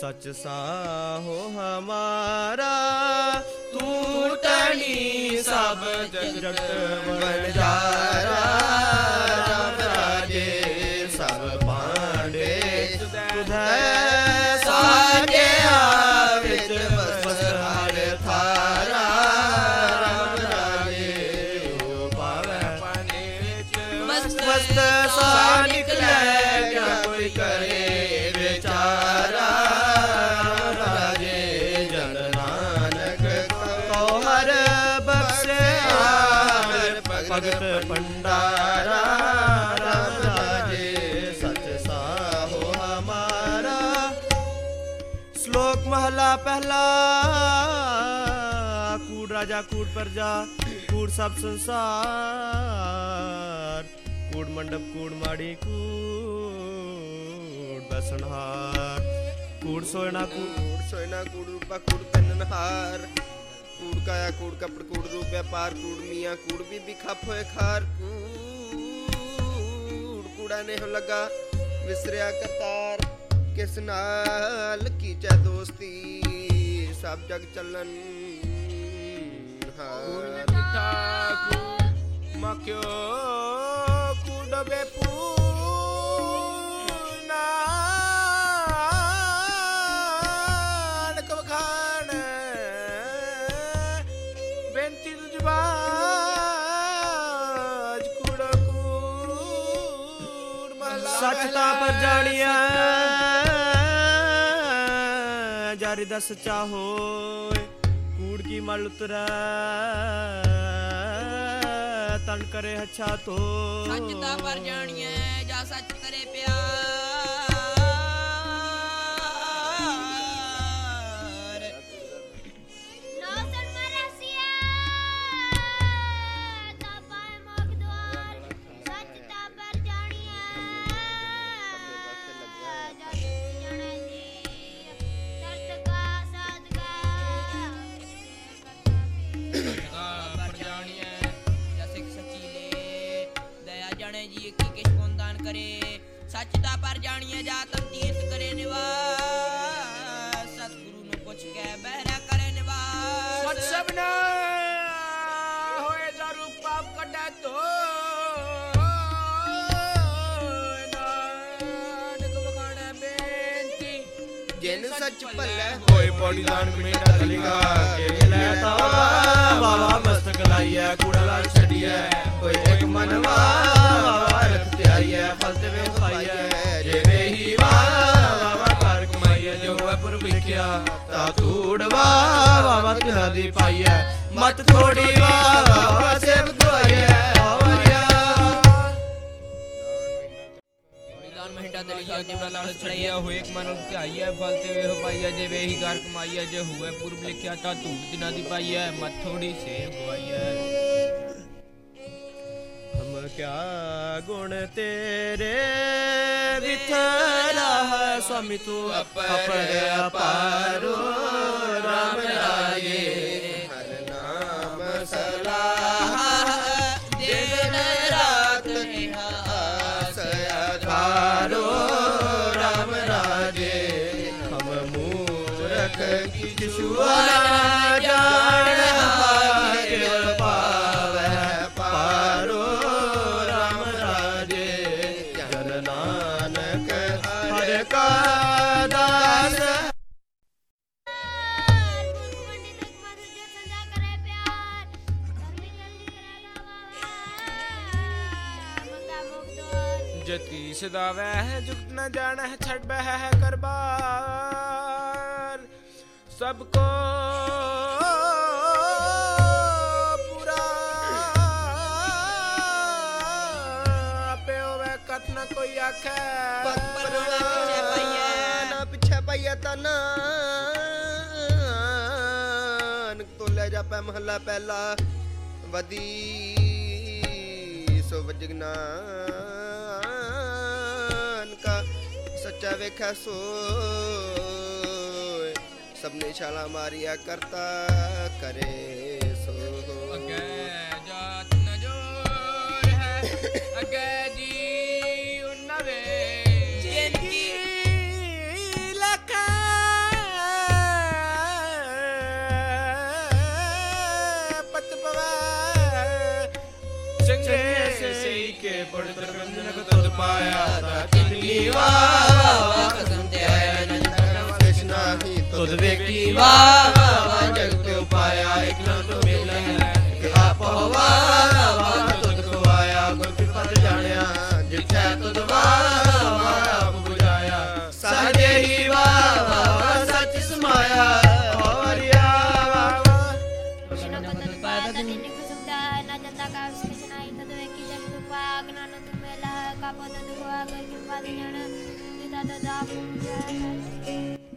सच साहो हमारा टूटनी सब जगत बंजारा राम ਭਗਤ ਭੰਡਾਰਾ ਰਬ ਰਾਜੇ, ਸਚ ਸਾਹੋ ਹਮਾਰਾ। ਸ਼ਲੋਕ ਮਹਲਾ ਪਹਿਲਾ, ਕੂੜ ਰਾਜਾ, ਕੂੜ ਪ੍ਰਜਾ, ਕੂੜ ਸਭ ਸੰਸਾਰ। ਕੂੜ ਮੰਡਪ, ਕੂੜ ਮਾੜੀ, ਕੂੜ ਬਸਨਹਾਰ ਕੂੜ ਸੋਇਣਾ ਕੂੜ ਸੋਇਣਾ, ਕੂੜ ਰੂਪਾ, ਕੂੜ ਤਨਨਹਾਰ ਕੂੜ ਕਾਇਆ ਕੂੜ ਕਪੜ ਕੂੜ ਰੂਪ ਵਪਾਰ ਕੂੜ ਮੀਆਂ ਕੂੜ ਬੀਬੀ ਖੱਪ ਹੋਏ ਖਾਰ ਕੂੜ ਕੂੜਾ ਨੇ ਲਗਾ ਵਿਸਰਿਆ ਕਰਤਾਰ ਕਿਸ ਨਾਲ ਕੀਚੈ ਦੋਸਤੀ ਸਭ ਜਗ ਚੱਲਨ ਹਾਰ ठाकुर मक्यो कुडबे पूना ਸੱਚਤਾ ਪਰ ਜਾਣੀਐ ਜਾਰੀ ਦਾ ਚਾਹੋਏ ਕੂੜ ਕੀ ਮਲ ਉਤਰੈ। ਤਨ ਕਰੇ ਅੱਛਾ ਤੋ ਸੱਚ ਦਾ ਪਰ ਜਾਣੀਐ, ਜਾ ਸੱਚ ਕਰੇ ਪਿਆਰ। ਕਰੇ ਸੱਚ ਦਾ ਪਰ ਜਾਣੀਐ ਜਾਂ ਤਮ ਤੀਰਥ ਕਰੇ ਨਿਵਾਸ। ਸਤਿਗੁਰੂ ਨੂੰ ਪੁੱਛ ਕੇ ਬਹਿਰਾ ਕਰੇ ਨਿਵਾਸ। ਸਤ ਸਭਨਾ ਹੋਏ ਦਾ ਰੂਪ ਪਾਪ ਕੱਢੈ ਤੋ। ਜਿਨ ਸੱਚ ਭੱਲੈ ਹੋਏ ਪੌੜੀ ਦਾਨ ਕਮੇਟਾ ਦਲਿਕਾ ਕੇ। ਲੈ ਤਾ ਬਾਵਾ ਮਸਤਕ ਲਾਈਐ ਕੂੜਾ ਲਾ ਛੱਡੀਐ। ਜੇ ਵੇਹੀ ਘਰ ਕਮਾਈਐ, ਜੇ ਹੋਵੇ ਪੁਰਬ ਲਿਖਿਆ ਤਾਂ ਮਤ ਥੋੜੀ ਸੇਵ ਕੋਈਐ ਹਮ ਕਿਆ ਗੁਣ ਤੇਰੇ ਵਿਥ स्वामी तू अपर अपारो राम लाए हर नाम सलाह दिन रात निहास अधारो राम राजे हम मूरख किशुआ जा ਮੰਗਾ ਮੁਕਤ ਜਤੀ ਸਦਾ ਵਹਿ ਜੁਗਤ ਨ ਜਾਣੈ ਛੱਡ ਬਹਿ ਕਰਬਾਰ ਸਭ ਕੋ ਪਿੱਛੇ ਪਾਈਆ ਨਾਨਕ ਤੋਂ ਲੈ ਜਾ ਪੈ ਮਹੱਲਾ ਪਹਿਲਾ। ਵਦੀ ਸੋ ਵਜਗਨਾ ਕਾ ਸੱਚਾ ਵੇਖੈ ਸਭ ਨੇ ਛਾਲਾ ਮਾਰਿਆ ਕਰਤਾ ਕਰੇ ਸੋ। ਅੱਗੇ ਜਾਤ ਨ ਹੈ, ਅੱਗੇ के पड़त क्रंदन पाया ता चितली वा कसम ते आया नंदन कृष्णा ही वा जग ते पाया एकला तो मिलन के आप वा को आया कृपा जानया वा आप बुझाया। ही वा सच समाया ना जनता का उसके की जग तो पाया ज्ञान तुम में लह का पद दुआ कर कृपा जान दिता तद आप